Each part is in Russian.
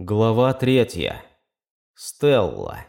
Глава третья. Стелла.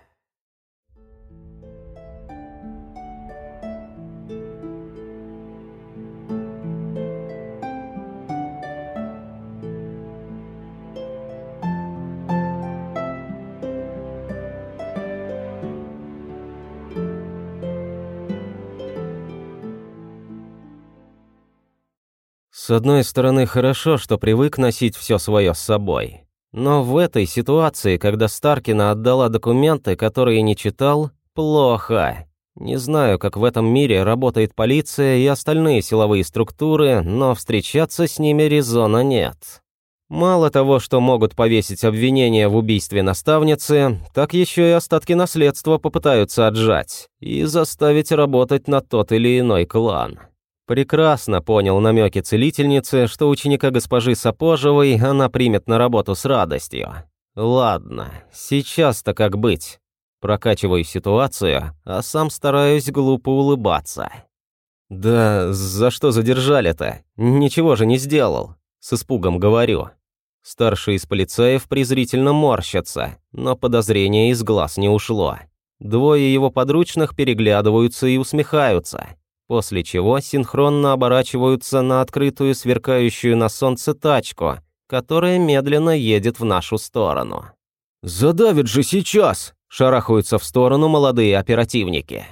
С одной стороны, хорошо, что привык носить все свое с собой. Но в этой ситуации, когда Старкина отдала документы, которые не читал, плохо. Не знаю, как в этом мире работает полиция и остальные силовые структуры, но встречаться с ними резона нет. Мало того, что могут повесить обвинение в убийстве наставницы, так еще и остатки наследства попытаются отжать и заставить работать на тот или иной клан. Прекрасно понял намеки целительницы, что ученика госпожи Сапожевой она примет на работу с радостью. Ладно, сейчас-то как быть? Прокачиваю ситуацию, а сам стараюсь глупо улыбаться. «Да за что задержали-то? Ничего же не сделал», — с испугом говорю. Старший из полицаев презрительно морщится, но подозрение из глаз не ушло. Двое его подручных переглядываются и усмехаются после чего синхронно оборачиваются на открытую сверкающую на солнце тачку, которая медленно едет в нашу сторону. «Задавит же сейчас!» – шарахаются в сторону молодые оперативники.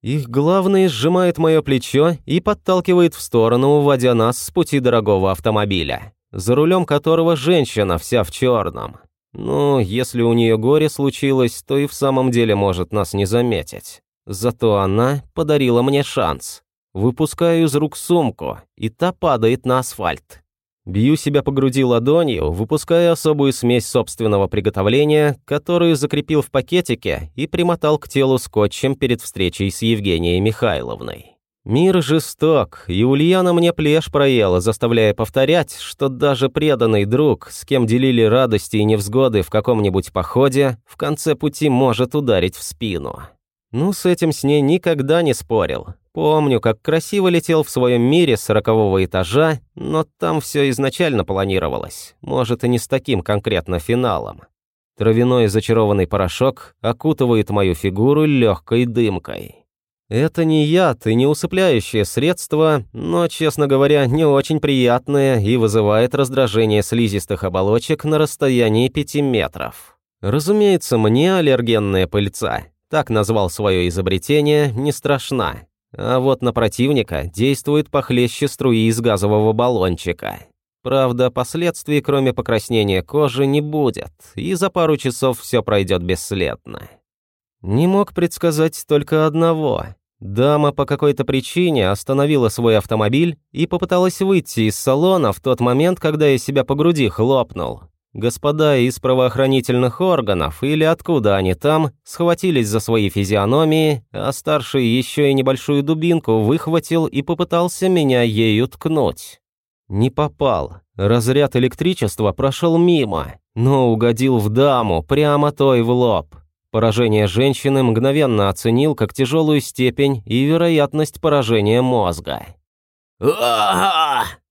Их главный сжимает мое плечо и подталкивает в сторону, уводя нас с пути дорогого автомобиля, за рулем которого женщина вся в черном. Ну, если у нее горе случилось, то и в самом деле может нас не заметить. Зато она подарила мне шанс. Выпускаю из рук сумку, и та падает на асфальт. Бью себя по груди ладонью, выпуская особую смесь собственного приготовления, которую закрепил в пакетике и примотал к телу скотчем перед встречей с Евгенией Михайловной. Мир жесток, и Ульяна мне плешь проела, заставляя повторять, что даже преданный друг, с кем делили радости и невзгоды в каком-нибудь походе, в конце пути может ударить в спину. Ну, с этим с ней никогда не спорил. Помню, как красиво летел в своем мире с сорокового этажа, но там все изначально планировалось. Может, и не с таким конкретно финалом. Травяной зачарованный порошок окутывает мою фигуру легкой дымкой. Это не яд и не усыпляющее средство, но, честно говоря, не очень приятное и вызывает раздражение слизистых оболочек на расстоянии 5 метров. Разумеется, мне аллергенная пыльца так назвал свое изобретение, не страшна. А вот на противника действует похлеще струи из газового баллончика. Правда, последствий, кроме покраснения кожи, не будет, и за пару часов все пройдет бесследно. Не мог предсказать только одного. Дама по какой-то причине остановила свой автомобиль и попыталась выйти из салона в тот момент, когда я себя по груди хлопнул. Господа из правоохранительных органов или откуда они там схватились за свои физиономии, а старший еще и небольшую дубинку выхватил и попытался меня ею ткнуть. Не попал. Разряд электричества прошел мимо, но угодил в даму, прямо той в лоб. Поражение женщины мгновенно оценил как тяжелую степень и вероятность поражения мозга.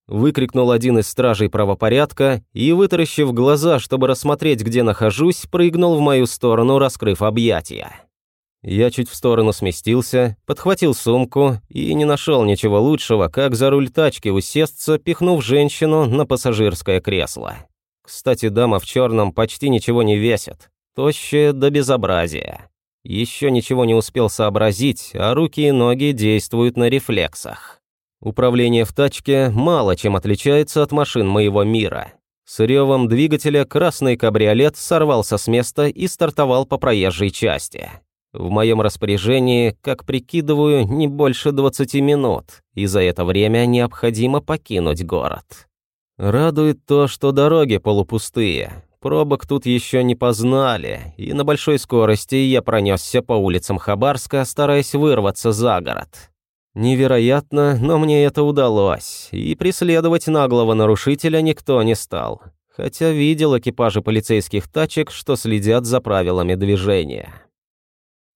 Выкрикнул один из стражей правопорядка и, вытаращив глаза, чтобы рассмотреть, где нахожусь, прыгнул в мою сторону, раскрыв объятия. Я чуть в сторону сместился, подхватил сумку и не нашел ничего лучшего, как за руль тачки усесться, пихнув женщину на пассажирское кресло. Кстати, дама в черном почти ничего не весит, тощая до безобразия. Еще ничего не успел сообразить, а руки и ноги действуют на рефлексах. Управление в тачке мало чем отличается от машин моего мира. С ревом двигателя красный кабриолет сорвался с места и стартовал по проезжей части. В моем распоряжении, как прикидываю, не больше 20 минут, и за это время необходимо покинуть город. Радует то, что дороги полупустые. Пробок тут еще не познали, и на большой скорости я пронесся по улицам Хабарска, стараясь вырваться за город. Невероятно, но мне это удалось, и преследовать наглого нарушителя никто не стал. Хотя видел экипажи полицейских тачек, что следят за правилами движения.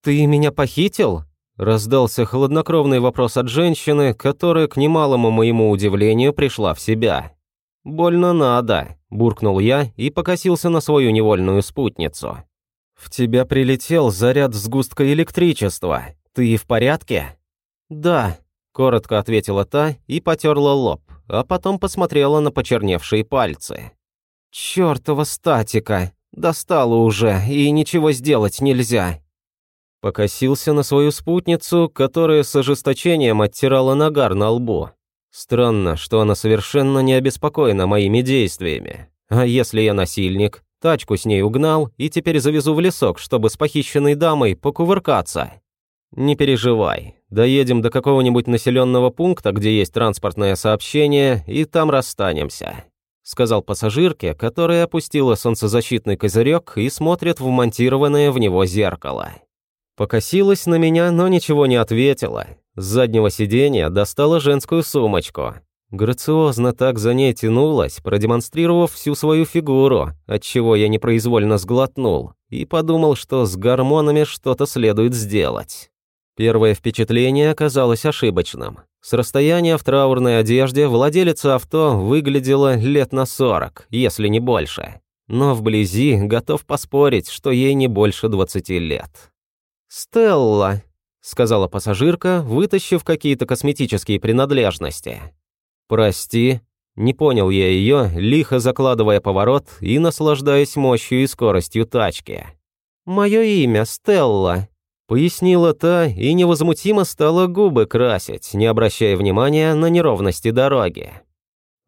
«Ты меня похитил?» Раздался хладнокровный вопрос от женщины, которая, к немалому моему удивлению, пришла в себя. «Больно надо», – буркнул я и покосился на свою невольную спутницу. «В тебя прилетел заряд сгустка электричества. Ты в порядке?» «Да», – коротко ответила та и потерла лоб, а потом посмотрела на почерневшие пальцы. «Чёртова статика! Достала уже, и ничего сделать нельзя!» Покосился на свою спутницу, которая с ожесточением оттирала нагар на лбу. Странно, что она совершенно не обеспокоена моими действиями. А если я насильник, тачку с ней угнал и теперь завезу в лесок, чтобы с похищенной дамой покувыркаться? Не переживай, доедем до какого-нибудь населенного пункта, где есть транспортное сообщение, и там расстанемся. Сказал пассажирке, которая опустила солнцезащитный козырек и смотрит в монтированное в него зеркало. Покосилась на меня, но ничего не ответила, с заднего сиденья достала женскую сумочку. Грациозно так за ней тянулась, продемонстрировав всю свою фигуру, отчего я непроизвольно сглотнул и подумал, что с гормонами что-то следует сделать. Первое впечатление оказалось ошибочным. С расстояния в траурной одежде владелица авто выглядела лет на 40, если не больше. Но вблизи готов поспорить, что ей не больше 20 лет. «Стелла», сказала пассажирка, вытащив какие-то косметические принадлежности. «Прости», не понял я ее, лихо закладывая поворот и наслаждаясь мощью и скоростью тачки. «Мое имя Стелла», — пояснила та и невозмутимо стала губы красить, не обращая внимания на неровности дороги.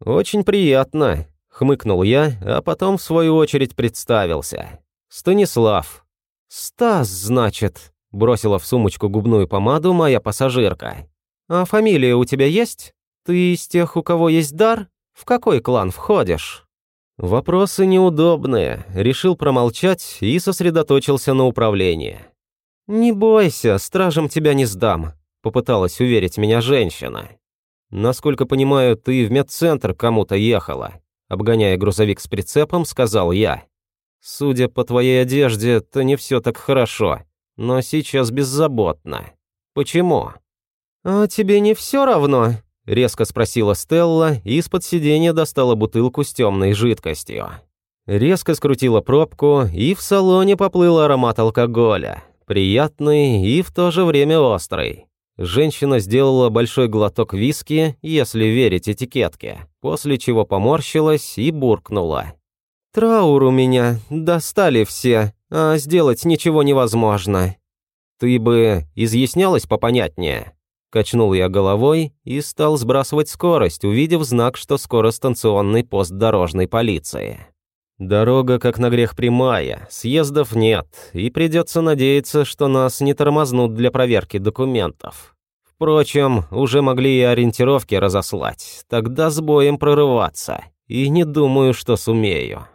«Очень приятно», — хмыкнул я, а потом в свою очередь представился. «Станислав». «Стас, значит», Бросила в сумочку губную помаду моя пассажирка. «А фамилия у тебя есть? Ты из тех, у кого есть дар? В какой клан входишь?» Вопросы неудобные. Решил промолчать и сосредоточился на управлении. «Не бойся, стражем тебя не сдам», — попыталась уверить меня женщина. «Насколько понимаю, ты в медцентр кому-то ехала», — обгоняя грузовик с прицепом, сказал я. «Судя по твоей одежде, то не все так хорошо но сейчас беззаботно. Почему? А тебе не все равно? резко спросила Стелла и из-под сиденья достала бутылку с темной жидкостью. Резко скрутила пробку, и в салоне поплыл аромат алкоголя. Приятный и в то же время острый. Женщина сделала большой глоток виски, если верить этикетке, после чего поморщилась и буркнула. «Траур у меня, достали все а сделать ничего невозможно. Ты бы изъяснялась попонятнее. Качнул я головой и стал сбрасывать скорость, увидев знак, что скоро станционный пост дорожной полиции. Дорога, как на грех, прямая, съездов нет, и придется надеяться, что нас не тормознут для проверки документов. Впрочем, уже могли и ориентировки разослать, тогда с боем прорываться, и не думаю, что сумею.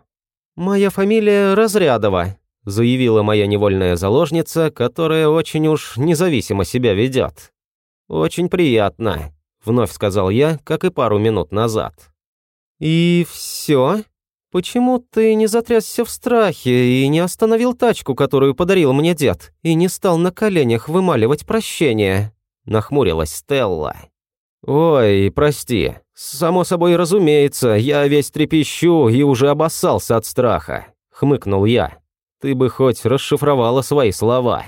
«Моя фамилия Разрядова», заявила моя невольная заложница, которая очень уж независимо себя ведет. «Очень приятно», — вновь сказал я, как и пару минут назад. «И все? Почему ты не затрясся в страхе и не остановил тачку, которую подарил мне дед, и не стал на коленях вымаливать прощение?» — нахмурилась Стелла. «Ой, прости. Само собой разумеется, я весь трепещу и уже обоссался от страха», — хмыкнул я. Ты бы хоть расшифровала свои слова.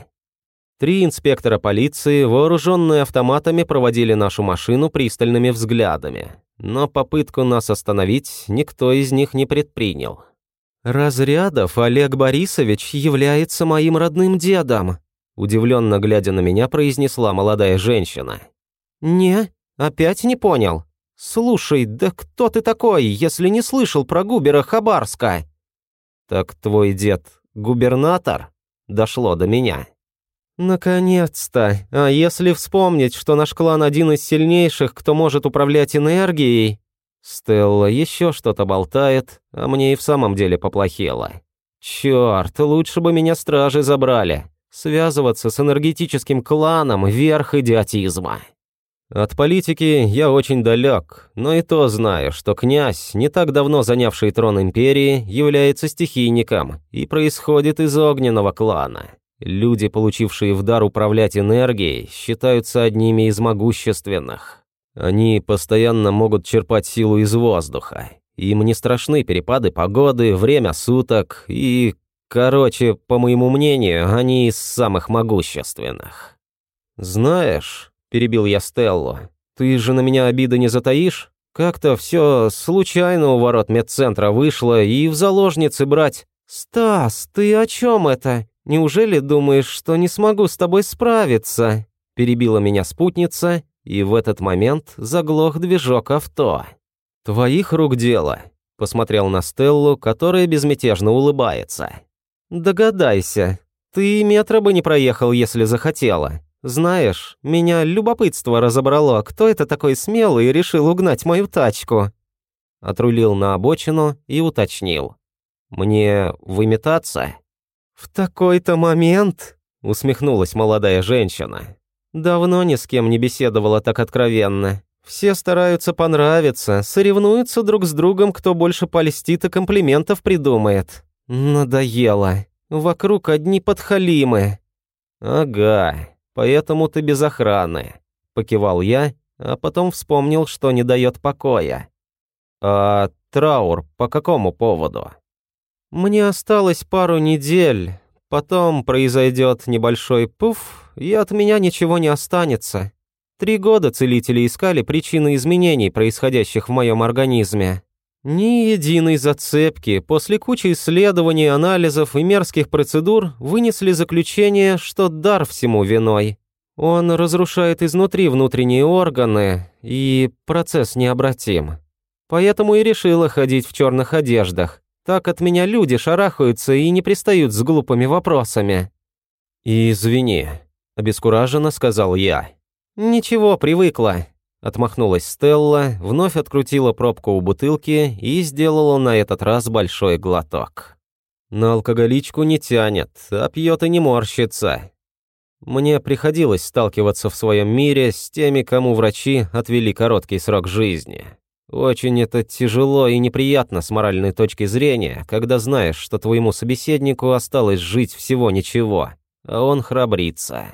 Три инспектора полиции, вооруженные автоматами, проводили нашу машину пристальными взглядами, но попытку нас остановить никто из них не предпринял. «Разрядов Олег Борисович является моим родным дедом», удивленно глядя на меня, произнесла молодая женщина. «Не, опять не понял. Слушай, да кто ты такой, если не слышал про Губера Хабарска?» «Так твой дед губернатор, дошло до меня. Наконец-то. А если вспомнить, что наш клан один из сильнейших, кто может управлять энергией? Стелла еще что-то болтает, а мне и в самом деле поплохело. Черт, лучше бы меня стражи забрали. Связываться с энергетическим кланом – верх идиотизма. От политики я очень далек, но и то знаю, что князь, не так давно занявший трон империи, является стихийником и происходит из огненного клана. Люди, получившие в дар управлять энергией, считаются одними из могущественных. Они постоянно могут черпать силу из воздуха, Им не страшны перепады погоды, время суток и... Короче, по моему мнению, они из самых могущественных. «Знаешь», — перебил я Стеллу, — «ты же на меня обиды не затаишь? Как-то все случайно у ворот медцентра вышло и в заложницы брать». «Стас, ты о чем это? Неужели думаешь, что не смогу с тобой справиться?» Перебила меня спутница, и в этот момент заглох движок авто. «Твоих рук дело», — посмотрел на Стеллу, которая безмятежно улыбается. «Догадайся, ты метра бы не проехал, если захотела. Знаешь, меня любопытство разобрало, кто это такой смелый и решил угнать мою тачку». Отрулил на обочину и уточнил. «Мне выметаться?» «В такой-то момент», — усмехнулась молодая женщина. «Давно ни с кем не беседовала так откровенно. Все стараются понравиться, соревнуются друг с другом, кто больше польстит и комплиментов придумает. Надоело. Вокруг одни подхалимы». «Ага, поэтому ты без охраны», — покивал я, а потом вспомнил, что не дает покоя. «А траур по какому поводу?» Мне осталось пару недель, потом произойдет небольшой пуф, и от меня ничего не останется. Три года целители искали причины изменений, происходящих в моем организме. Ни единой зацепки после кучи исследований, анализов и мерзких процедур вынесли заключение, что дар всему виной. Он разрушает изнутри внутренние органы, и процесс необратим. Поэтому и решила ходить в черных одеждах. Так от меня люди шарахаются и не пристают с глупыми вопросами». «Извини», — обескураженно сказал я. «Ничего, привыкла», — отмахнулась Стелла, вновь открутила пробку у бутылки и сделала на этот раз большой глоток. На алкоголичку не тянет, а пьет и не морщится. Мне приходилось сталкиваться в своем мире с теми, кому врачи отвели короткий срок жизни. Очень это тяжело и неприятно с моральной точки зрения, когда знаешь, что твоему собеседнику осталось жить всего ничего, а он храбрится.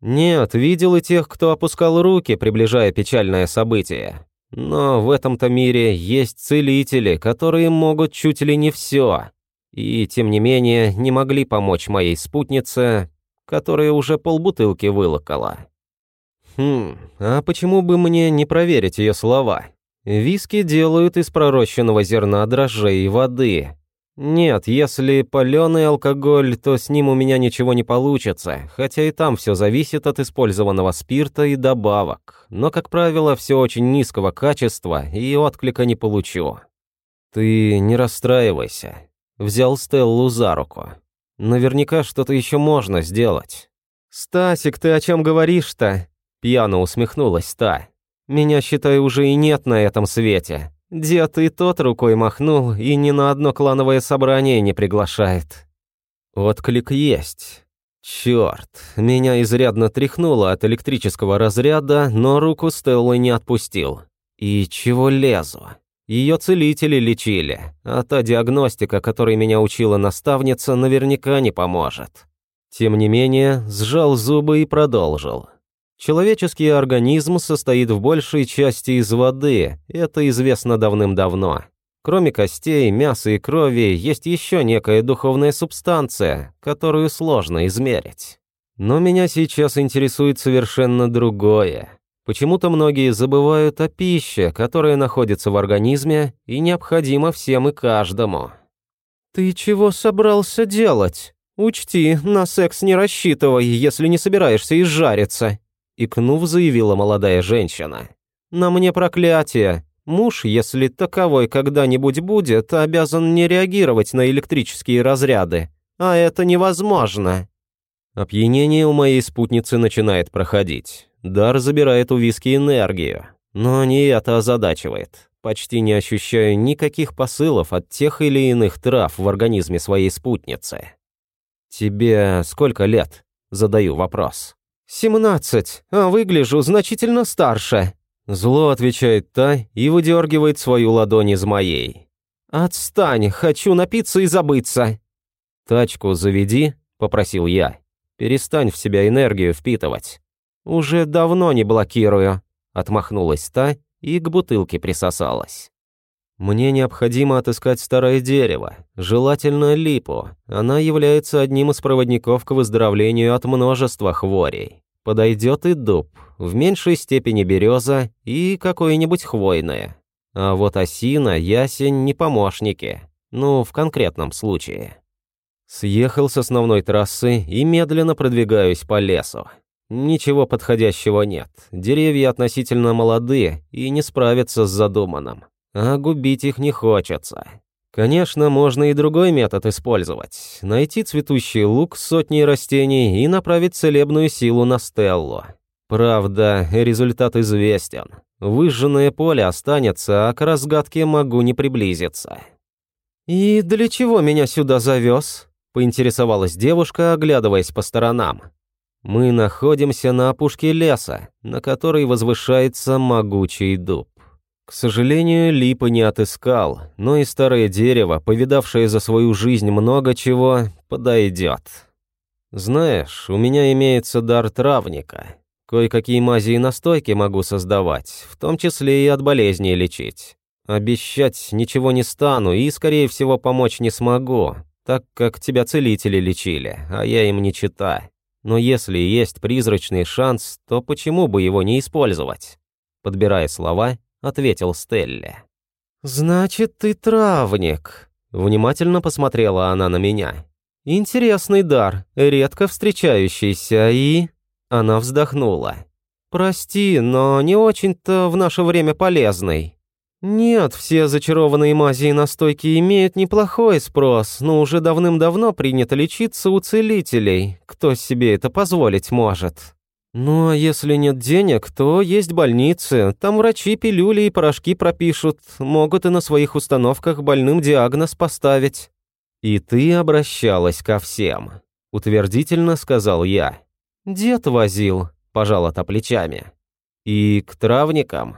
Нет, видел и тех, кто опускал руки, приближая печальное событие. Но в этом-то мире есть целители, которые могут чуть ли не все. И, тем не менее, не могли помочь моей спутнице, которая уже полбутылки вылокала. Хм, а почему бы мне не проверить ее слова? Виски делают из пророщенного зерна дрожжей и воды. Нет, если паленый алкоголь, то с ним у меня ничего не получится, хотя и там все зависит от использованного спирта и добавок. Но, как правило, все очень низкого качества, и отклика не получу. Ты не расстраивайся. Взял Стеллу за руку. Наверняка что-то еще можно сделать. «Стасик, ты о чем говоришь-то?» Пьяно усмехнулась та. Меня, считай, уже и нет на этом свете. Дед и тот рукой махнул, и ни на одно клановое собрание не приглашает. Отклик есть. Черт, меня изрядно тряхнуло от электрического разряда, но руку Стеллы не отпустил. И чего лезу? Ее целители лечили, а та диагностика, которой меня учила наставница, наверняка не поможет. Тем не менее, сжал зубы и продолжил. Человеческий организм состоит в большей части из воды, это известно давным-давно. Кроме костей, мяса и крови, есть еще некая духовная субстанция, которую сложно измерить. Но меня сейчас интересует совершенно другое. Почему-то многие забывают о пище, которая находится в организме и необходима всем и каждому. «Ты чего собрался делать? Учти, на секс не рассчитывай, если не собираешься изжариться», икнув, заявила молодая женщина. «На мне проклятие. Муж, если таковой когда-нибудь будет, обязан не реагировать на электрические разряды. А это невозможно». Опьянение у моей спутницы начинает проходить. Дар забирает у виски энергию. Но не это озадачивает. Почти не ощущаю никаких посылов от тех или иных трав в организме своей спутницы. «Тебе сколько лет?» – задаю вопрос. «Семнадцать, а выгляжу значительно старше». Зло отвечает та и выдергивает свою ладонь из моей. «Отстань, хочу напиться и забыться». «Тачку заведи», — попросил я. «Перестань в себя энергию впитывать». «Уже давно не блокирую», — отмахнулась та и к бутылке присосалась. Мне необходимо отыскать старое дерево, желательно липу. Она является одним из проводников к выздоровлению от множества хворей. Подойдет и дуб, в меньшей степени береза и какое-нибудь хвойное. А вот осина, ясень не помощники. Ну, в конкретном случае. Съехал с основной трассы и медленно продвигаюсь по лесу. Ничего подходящего нет. Деревья относительно молодые и не справятся с задуманным а губить их не хочется. Конечно, можно и другой метод использовать. Найти цветущий лук с сотней растений и направить целебную силу на Стеллу. Правда, результат известен. Выжженное поле останется, а к разгадке могу не приблизиться. «И для чего меня сюда завез?» — поинтересовалась девушка, оглядываясь по сторонам. «Мы находимся на опушке леса, на которой возвышается могучий дуб. К сожалению, липа не отыскал, но и старое дерево, повидавшее за свою жизнь много чего, подойдет. Знаешь, у меня имеется дар травника. Кое-какие мази и настойки могу создавать, в том числе и от болезней лечить. Обещать ничего не стану и, скорее всего, помочь не смогу, так как тебя целители лечили, а я им не чита. Но если есть призрачный шанс, то почему бы его не использовать? Подбирая слова, — ответил Стелле. «Значит, ты травник», — внимательно посмотрела она на меня. «Интересный дар, редко встречающийся, и...» Она вздохнула. «Прости, но не очень-то в наше время полезный». «Нет, все зачарованные мази и настойки имеют неплохой спрос, но уже давным-давно принято лечиться у целителей. Кто себе это позволить может?» «Ну а если нет денег, то есть больницы. Там врачи пилюли и порошки пропишут, могут и на своих установках больным диагноз поставить». «И ты обращалась ко всем», — утвердительно сказал я. «Дед возил», — пожала та плечами. «И к травникам?»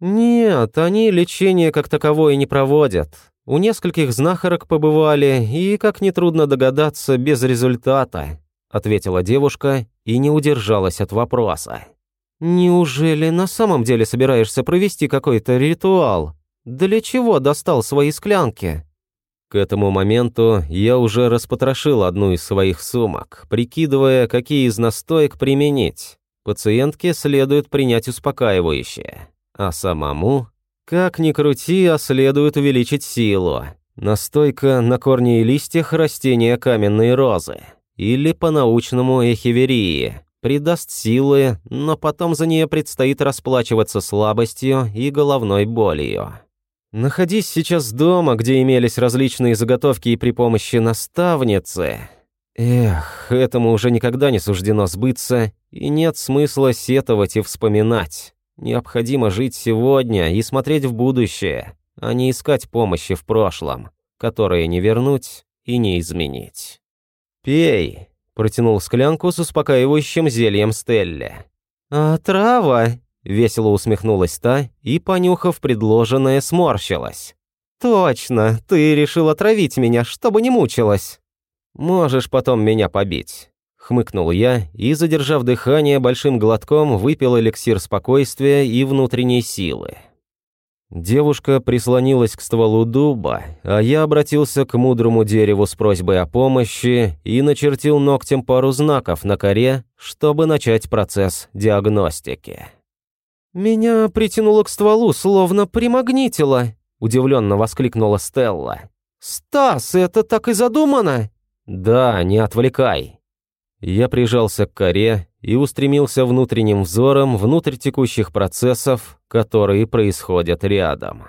«Нет, они лечение как таковое не проводят. У нескольких знахарок побывали, и, как нетрудно догадаться, без результата ответила девушка и не удержалась от вопроса. Неужели на самом деле собираешься провести какой-то ритуал? Для чего достал свои склянки? К этому моменту я уже распотрошил одну из своих сумок, прикидывая, какие из настоек применить. Пациентке следует принять успокаивающее, а самому, как ни крути, а следует увеличить силу. Настойка на корне и листьях растения каменной розы или по-научному эхиверии, придаст силы, но потом за нее предстоит расплачиваться слабостью и головной болью. Находись сейчас дома, где имелись различные заготовки и при помощи наставницы. Эх, этому уже никогда не суждено сбыться, и нет смысла сетовать и вспоминать. Необходимо жить сегодня и смотреть в будущее, а не искать помощи в прошлом, которое не вернуть и не изменить. «Пей», — протянул склянку с успокаивающим зельем Стелле. «А трава?» — весело усмехнулась та и, понюхав предложенное, сморщилась. «Точно, ты решил отравить меня, чтобы не мучилась». «Можешь потом меня побить», — хмыкнул я и, задержав дыхание, большим глотком выпил эликсир спокойствия и внутренней силы. Девушка прислонилась к стволу дуба, а я обратился к мудрому дереву с просьбой о помощи и начертил ногтем пару знаков на коре, чтобы начать процесс диагностики. «Меня притянуло к стволу, словно примагнитило», — удивленно воскликнула Стелла. «Стас, это так и задумано?» «Да, не отвлекай». Я прижался к коре и устремился внутренним взором внутрь текущих процессов, которые происходят рядом.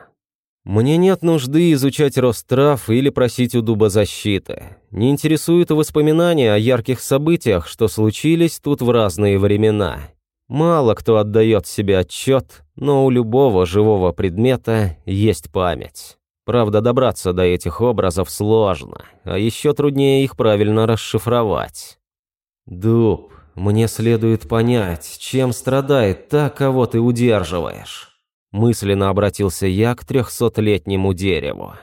Мне нет нужды изучать рост трав или просить у дуба защиты. Не интересуют воспоминания о ярких событиях, что случились тут в разные времена. Мало кто отдает себе отчет, но у любого живого предмета есть память. Правда, добраться до этих образов сложно, а еще труднее их правильно расшифровать. Дуб, мне следует понять, чем страдает та, кого ты удерживаешь. Мысленно обратился я к трехсотлетнему дереву.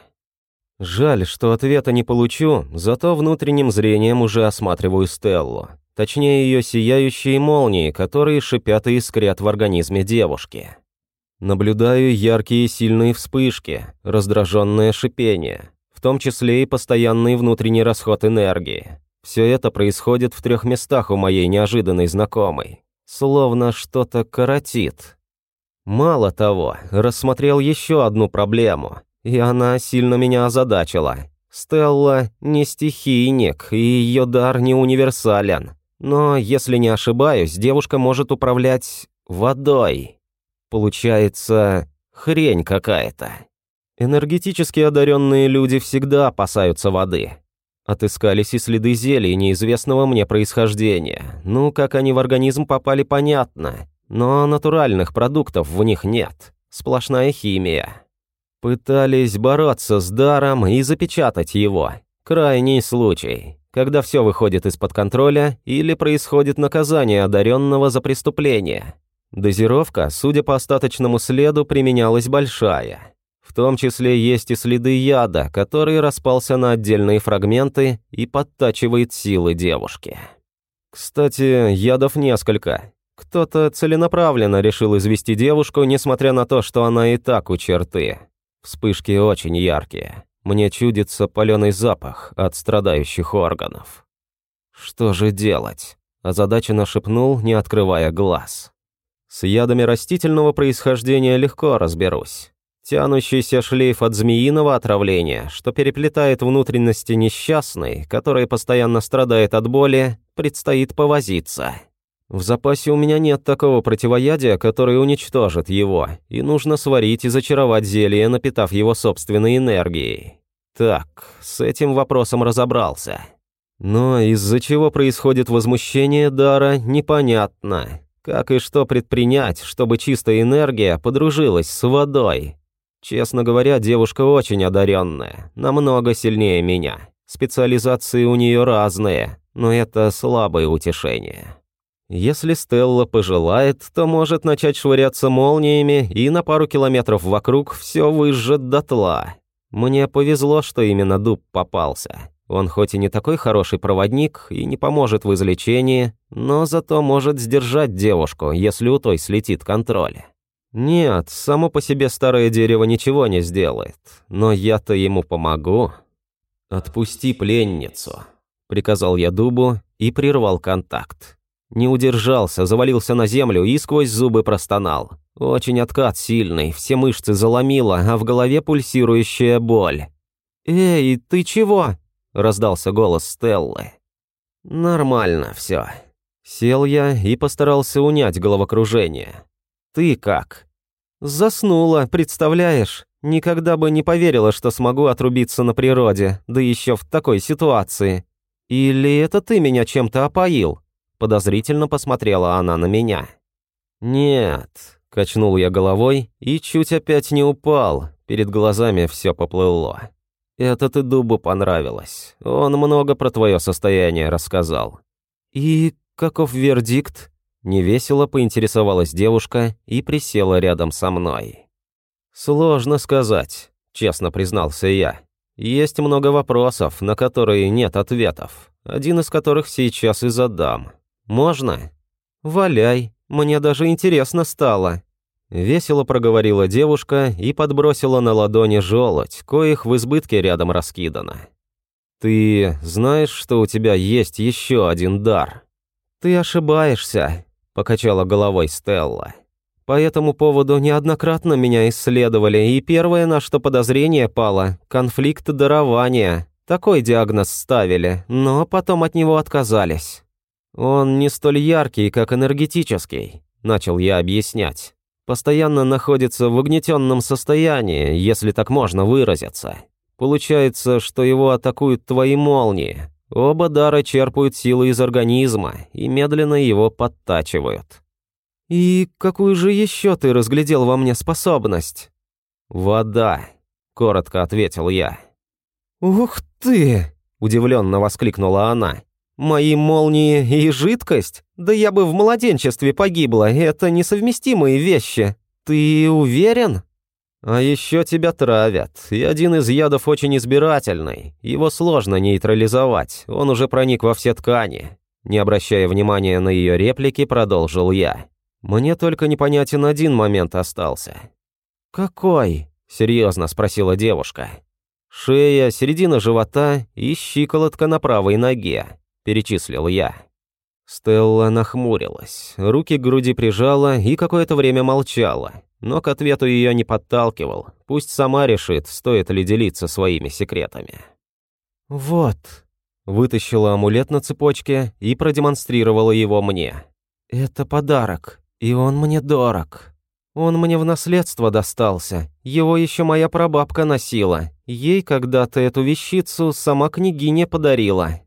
Жаль, что ответа не получу, зато внутренним зрением уже осматриваю Стеллу. Точнее, ее сияющие молнии, которые шипят и искрят в организме девушки. Наблюдаю яркие сильные вспышки, раздраженное шипение, в том числе и постоянный внутренний расход энергии. Все это происходит в трех местах у моей неожиданной знакомой. Словно что-то коротит. Мало того, рассмотрел еще одну проблему, и она сильно меня озадачила. Стелла не стихийник, и ее дар не универсален. Но, если не ошибаюсь, девушка может управлять водой. Получается, хрень какая-то. Энергетически одаренные люди всегда опасаются воды. Отыскались и следы зелий неизвестного мне происхождения. Ну, как они в организм попали, понятно. Но натуральных продуктов в них нет. Сплошная химия. Пытались бороться с даром и запечатать его. Крайний случай, когда все выходит из-под контроля или происходит наказание одаренного за преступление. Дозировка, судя по остаточному следу, применялась большая. В том числе есть и следы яда, который распался на отдельные фрагменты и подтачивает силы девушки. Кстати, ядов несколько. Кто-то целенаправленно решил извести девушку, несмотря на то, что она и так у черты. Вспышки очень яркие. Мне чудится паленый запах от страдающих органов. Что же делать? Озадаченно шепнул, не открывая глаз. С ядами растительного происхождения легко разберусь. Тянущийся шлейф от змеиного отравления, что переплетает внутренности несчастной, которая постоянно страдает от боли, предстоит повозиться. В запасе у меня нет такого противоядия, которое уничтожит его, и нужно сварить и зачаровать зелье, напитав его собственной энергией. Так, с этим вопросом разобрался. Но из-за чего происходит возмущение дара, непонятно. Как и что предпринять, чтобы чистая энергия подружилась с водой? Честно говоря, девушка очень одаренная, намного сильнее меня. Специализации у нее разные, но это слабое утешение. Если Стелла пожелает, то может начать швыряться молниями и на пару километров вокруг все выжжет дотла. Мне повезло, что именно дуб попался. Он хоть и не такой хороший проводник и не поможет в излечении, но зато может сдержать девушку, если у той слетит контроль. Нет, само по себе старое дерево ничего не сделает, но я-то ему помогу. «Отпусти пленницу», — приказал я дубу и прервал контакт. Не удержался, завалился на землю и сквозь зубы простонал. Очень откат сильный, все мышцы заломило, а в голове пульсирующая боль. «Эй, ты чего?» – раздался голос Стеллы. «Нормально все. Сел я и постарался унять головокружение. «Ты как?» «Заснула, представляешь? Никогда бы не поверила, что смогу отрубиться на природе, да еще в такой ситуации. Или это ты меня чем-то опоил?» Подозрительно посмотрела она на меня. «Нет», — качнул я головой и чуть опять не упал, перед глазами все поплыло. «Это ты дубу понравилось. Он много про твое состояние рассказал». «И каков вердикт?» Невесело поинтересовалась девушка и присела рядом со мной. «Сложно сказать», — честно признался я. «Есть много вопросов, на которые нет ответов, один из которых сейчас и задам. Можно?» «Валяй, мне даже интересно стало». Весело проговорила девушка и подбросила на ладони желудь, коих в избытке рядом раскидано. «Ты знаешь, что у тебя есть еще один дар?» «Ты ошибаешься», — покачала головой Стелла. «По этому поводу неоднократно меня исследовали, и первое, на что подозрение пало — конфликт дарования. Такой диагноз ставили, но потом от него отказались. «Он не столь яркий, как энергетический», – начал я объяснять. «Постоянно находится в угнетенном состоянии, если так можно выразиться. Получается, что его атакуют твои молнии. Оба дара черпают силы из организма и медленно его подтачивают». «И какую же еще ты разглядел во мне способность?» «Вода», – коротко ответил я. «Ух ты!» – удивленно воскликнула она. Мои молнии и жидкость? Да я бы в младенчестве погибла, это несовместимые вещи. Ты уверен? А еще тебя травят, и один из ядов очень избирательный. Его сложно нейтрализовать, он уже проник во все ткани. Не обращая внимания на ее реплики, продолжил я. Мне только непонятен один момент остался. «Какой?» — серьезно спросила девушка. «Шея, середина живота и щиколотка на правой ноге», — перечислил я. Стелла нахмурилась, руки к груди прижала и какое-то время молчала, но к ответу ее не подталкивал, пусть сама решит, стоит ли делиться своими секретами. «Вот», — вытащила амулет на цепочке и продемонстрировала его мне. «Это подарок, и он мне дорог. Он мне в наследство достался, его еще моя прабабка носила. Ей когда-то эту вещицу сама княгиня подарила».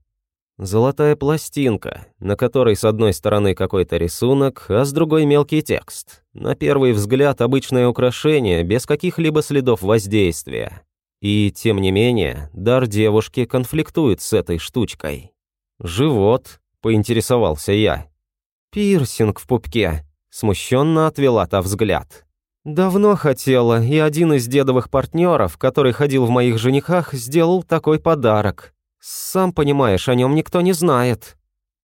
Золотая пластинка, на которой с одной стороны какой-то рисунок, а с другой мелкий текст. На первый взгляд обычное украшение, без каких-либо следов воздействия. И, тем не менее, дар девушки конфликтует с этой штучкой. «Живот», — поинтересовался я. «Пирсинг в пупке», — смущенно отвела та взгляд. «Давно хотела, и один из дедовых партнеров, который ходил в моих женихах, сделал такой подарок. Сам понимаешь, о нем никто не знает».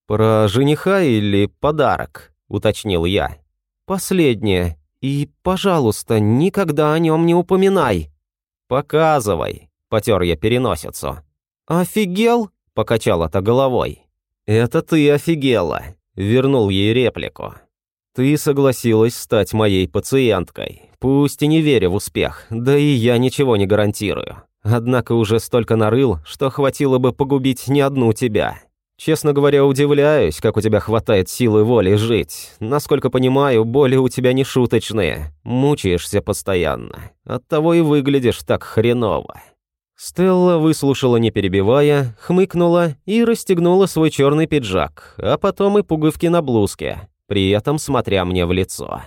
«Про жениха или подарок?» — уточнил я. «Последнее. И, пожалуйста, никогда о нем не упоминай». «Показывай», — потер я переносицу. «Офигел?» — покачала-то головой. «Это ты офигела», — вернул ей реплику. «Ты согласилась стать моей пациенткой, пусть и не веря в успех, да и я ничего не гарантирую. Однако уже столько нарыл, что хватило бы погубить не одну тебя. Честно говоря, удивляюсь, как у тебя хватает силы воли жить. Насколько понимаю, боли у тебя не шуточные. Мучаешься постоянно. Оттого и выглядишь так хреново. Стелла выслушала, не перебивая, хмыкнула и расстегнула свой черный пиджак, а потом и пуговки на блузке, при этом смотря мне в лицо.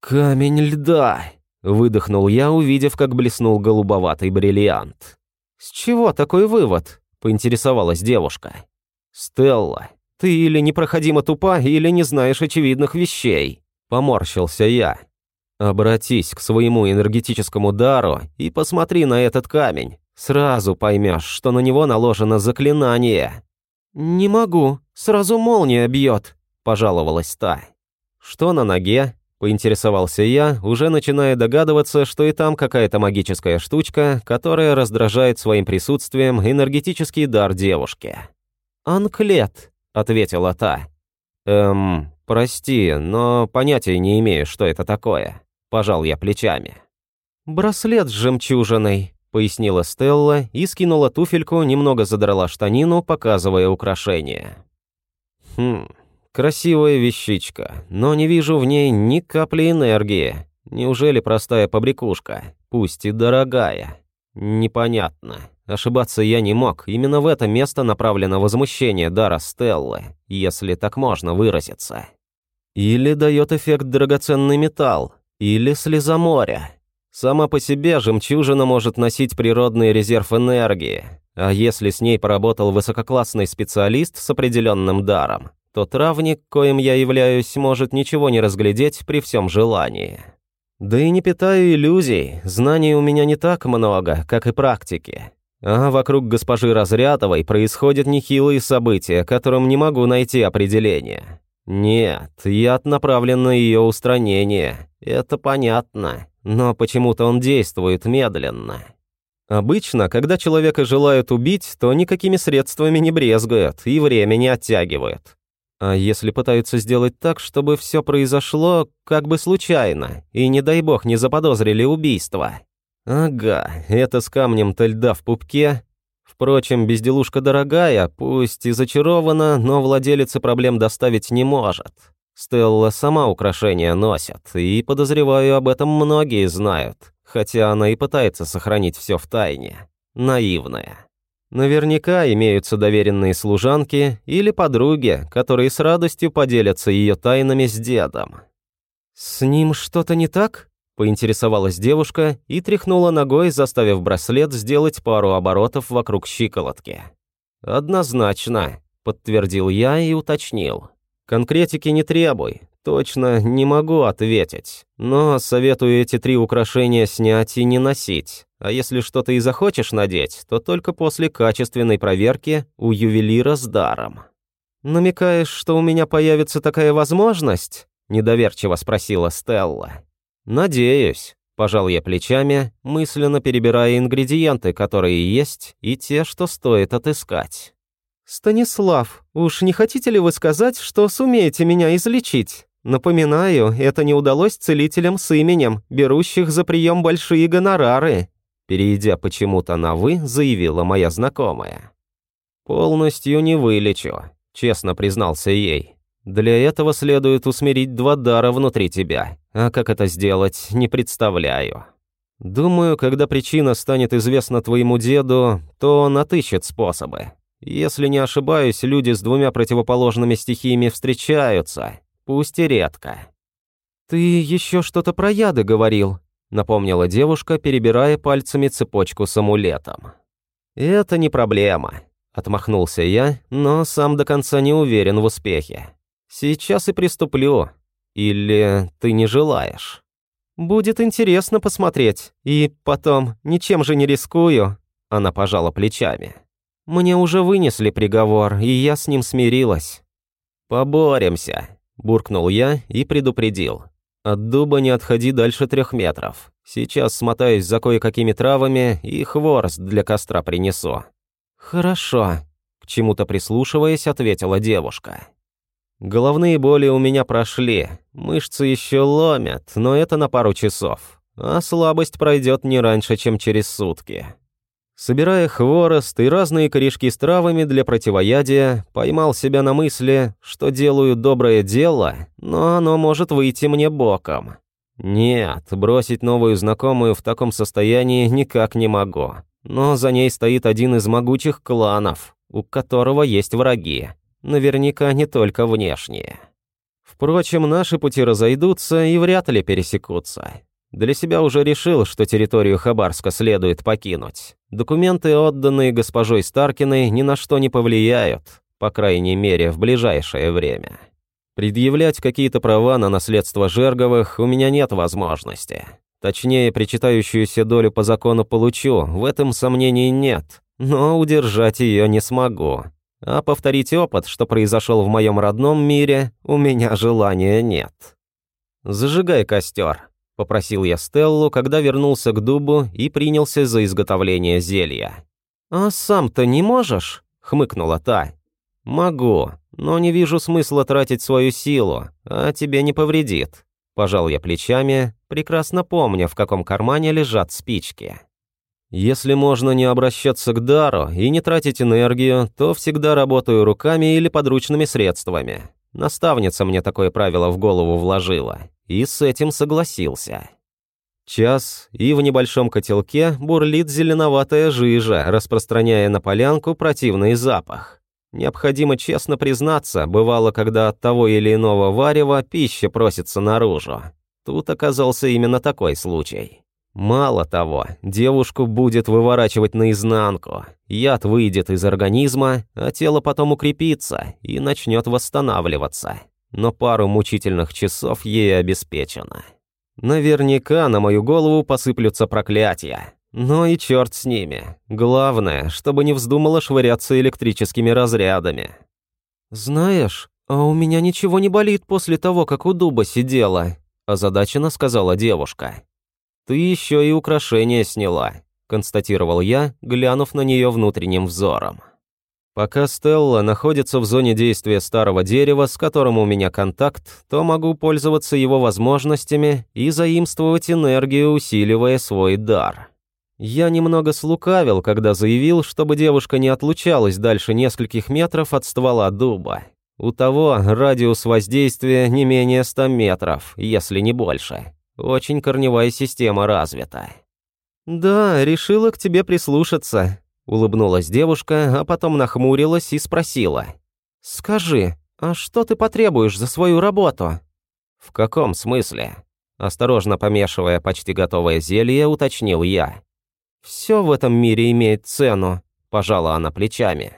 «Камень льда!» Выдохнул я, увидев, как блеснул голубоватый бриллиант. «С чего такой вывод?» – поинтересовалась девушка. «Стелла, ты или непроходимо тупа, или не знаешь очевидных вещей», – поморщился я. «Обратись к своему энергетическому дару и посмотри на этот камень. Сразу поймешь, что на него наложено заклинание». «Не могу, сразу молния бьет», – пожаловалась та. «Что на ноге?» Поинтересовался я, уже начиная догадываться, что и там какая-то магическая штучка, которая раздражает своим присутствием энергетический дар девушки. «Анклет», — ответила та. «Эм, прости, но понятия не имею, что это такое», — пожал я плечами. «Браслет с жемчужиной», — пояснила Стелла и скинула туфельку, немного задрала штанину, показывая украшение. «Хм, Красивая вещичка, но не вижу в ней ни капли энергии. Неужели простая побрякушка, пусть и дорогая? Непонятно. Ошибаться я не мог. Именно в это место направлено возмущение дара Стеллы, если так можно выразиться. Или дает эффект драгоценный металл, или слеза моря. Сама по себе жемчужина может носить природный резерв энергии, а если с ней поработал высококлассный специалист с определенным даром, то травник, коим я являюсь, может ничего не разглядеть при всем желании. Да и не питаю иллюзий, знаний у меня не так много, как и практики. А вокруг госпожи Разрядовой происходят нехилые события, которым не могу найти определения. Нет, яд направлен на ее устранение, это понятно, но почему-то он действует медленно. Обычно, когда человека желают убить, то никакими средствами не брезгуют и время не оттягивают. А если пытаются сделать так, чтобы все произошло как бы случайно, и не дай бог не заподозрили убийство? Ага, это с камнем-то льда в пупке. Впрочем, безделушка дорогая, пусть и зачарована, но владелица проблем доставить не может. Стелла сама украшения носит, и, подозреваю, об этом многие знают, хотя она и пытается сохранить все в тайне. Наивная. Наверняка имеются доверенные служанки или подруги, которые с радостью поделятся ее тайнами с дедом. «С ним что-то не так?» – поинтересовалась девушка и тряхнула ногой, заставив браслет сделать пару оборотов вокруг щиколотки. «Однозначно», – подтвердил я и уточнил. «Конкретики не требуй, точно не могу ответить, но советую эти три украшения снять и не носить. А если что-то и захочешь надеть, то только после качественной проверки у ювелира с даром. Намекаешь, что у меня появится такая возможность? – недоверчиво спросила Стелла. «Надеюсь», – пожал я плечами, мысленно перебирая ингредиенты, которые есть, и те, что стоит отыскать. «Станислав, уж не хотите ли вы сказать, что сумеете меня излечить? Напоминаю, это не удалось целителям с именем, берущих за прием большие гонорары», перейдя почему-то на «вы», заявила моя знакомая. «Полностью не вылечу», — честно признался ей. «Для этого следует усмирить два дара внутри тебя, а как это сделать, не представляю. Думаю, когда причина станет известна твоему деду, то он отыщет способы. Если не ошибаюсь, люди с двумя противоположными стихиями встречаются, пусть и редко». «Ты еще что-то про яды говорил», — напомнила девушка, перебирая пальцами цепочку с амулетом. «Это не проблема. Отмахнулся я, но сам до конца не уверен в успехе. Сейчас и приступлю. Или ты не желаешь? Будет интересно посмотреть. И потом, ничем же не рискую. Она пожала плечами. Мне уже вынесли приговор, и я с ним смирилась. Поборемся, буркнул я и предупредил. От дуба не отходи дальше трех метров. Сейчас смотаюсь за кое-какими травами и хворост для костра принесу. «Хорошо», — к чему-то прислушиваясь, ответила девушка. «Головные боли у меня прошли, мышцы еще ломят, но это на пару часов, а слабость пройдет не раньше, чем через сутки». Собирая хворост и разные корешки с травами для противоядия, поймал себя на мысли, что делаю доброе дело, но оно может выйти мне боком. Нет, бросить новую знакомую в таком состоянии никак не могу но за ней стоит один из могучих кланов, у которого есть враги. Наверняка не только внешние. Впрочем, наши пути разойдутся и вряд ли пересекутся. Для себя уже решил, что территорию Хабарска следует покинуть. Документы, отданные госпожой Старкиной, ни на что не повлияют, по крайней мере, в ближайшее время. Предъявлять какие-то права на наследство Жерговых у меня нет возможности. Точнее, причитающуюся долю по закону получу, в этом сомнений нет, но удержать ее не смогу. А повторить опыт, что произошел в моем родном мире, у меня желания нет. «Зажигай костер», — попросил я Стеллу, когда вернулся к дубу и принялся за изготовление зелья. «А сам-то не можешь?» — хмыкнула та. «Могу, но не вижу смысла тратить свою силу, а тебе не повредит. Пожал я плечами, прекрасно помня, в каком кармане лежат спички. Если можно не обращаться к дару и не тратить энергию, то всегда работаю руками или подручными средствами. Наставница мне такое правило в голову вложила, и с этим согласился. Час, и в небольшом котелке бурлит зеленоватая жижа, распространяя на полянку противный запах. Необходимо честно признаться, бывало, когда от того или иного варева пища просится наружу. Тут оказался именно такой случай. Мало того, девушку будет выворачивать наизнанку, яд выйдет из организма, а тело потом укрепится и начнет восстанавливаться. Но пару мучительных часов ей обеспечено. Наверняка на мою голову посыплются проклятия, ну и черт с ними. Главное, чтобы не вздумала швыряться электрическими разрядами. «Знаешь, а у меня ничего не болит после того, как у дуба сидела», озадаченно сказала девушка. «Ты еще и украшения сняла», констатировал я, глянув на нее внутренним взором. Пока Стелла находится в зоне действия старого дерева, с которым у меня контакт, то могу пользоваться его возможностями и заимствовать энергию, усиливая свой дар. Я немного слукавил, когда заявил, чтобы девушка не отлучалась дальше нескольких метров от ствола дуба. У того радиус воздействия не менее 100 метров, если не больше. Очень корневая система развита. «Да, решила к тебе прислушаться», — улыбнулась девушка, а потом нахмурилась и спросила. «Скажи, а что ты потребуешь за свою работу?» «В каком смысле?» Осторожно помешивая почти готовое зелье, уточнил я. «Все в этом мире имеет цену», – пожала она плечами.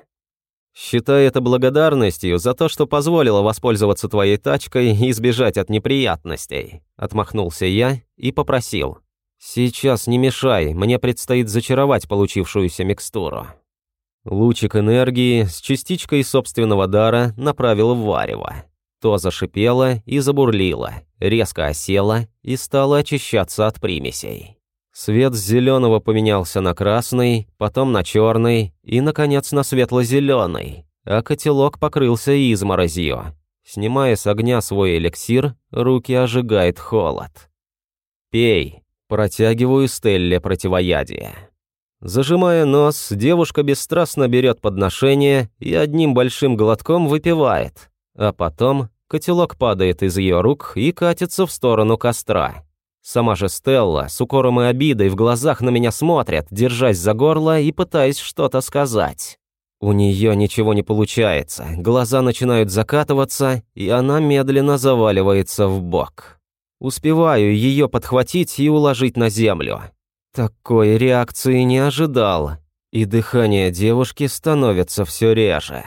«Считай это благодарностью за то, что позволила воспользоваться твоей тачкой и избежать от неприятностей», – отмахнулся я и попросил. «Сейчас не мешай, мне предстоит зачаровать получившуюся микстуру». Лучик энергии с частичкой собственного дара направил в варево. То зашипела и забурлила, резко осела и стала очищаться от примесей. Свет с зеленого поменялся на красный, потом на черный и, наконец, на светло-зеленый, а котелок покрылся изморозью. Снимая с огня свой эликсир, руки ожигает холод. «Пей», протягиваю Стелле противоядие. Зажимая нос, девушка бесстрастно берет подношение и одним большим глотком выпивает, а потом котелок падает из ее рук и катится в сторону костра. Сама же Стелла с укором и обидой в глазах на меня смотрит, держась за горло и пытаясь что-то сказать. У нее ничего не получается, глаза начинают закатываться, и она медленно заваливается в бок. Успеваю ее подхватить и уложить на землю. Такой реакции не ожидал, и дыхание девушки становится все реже.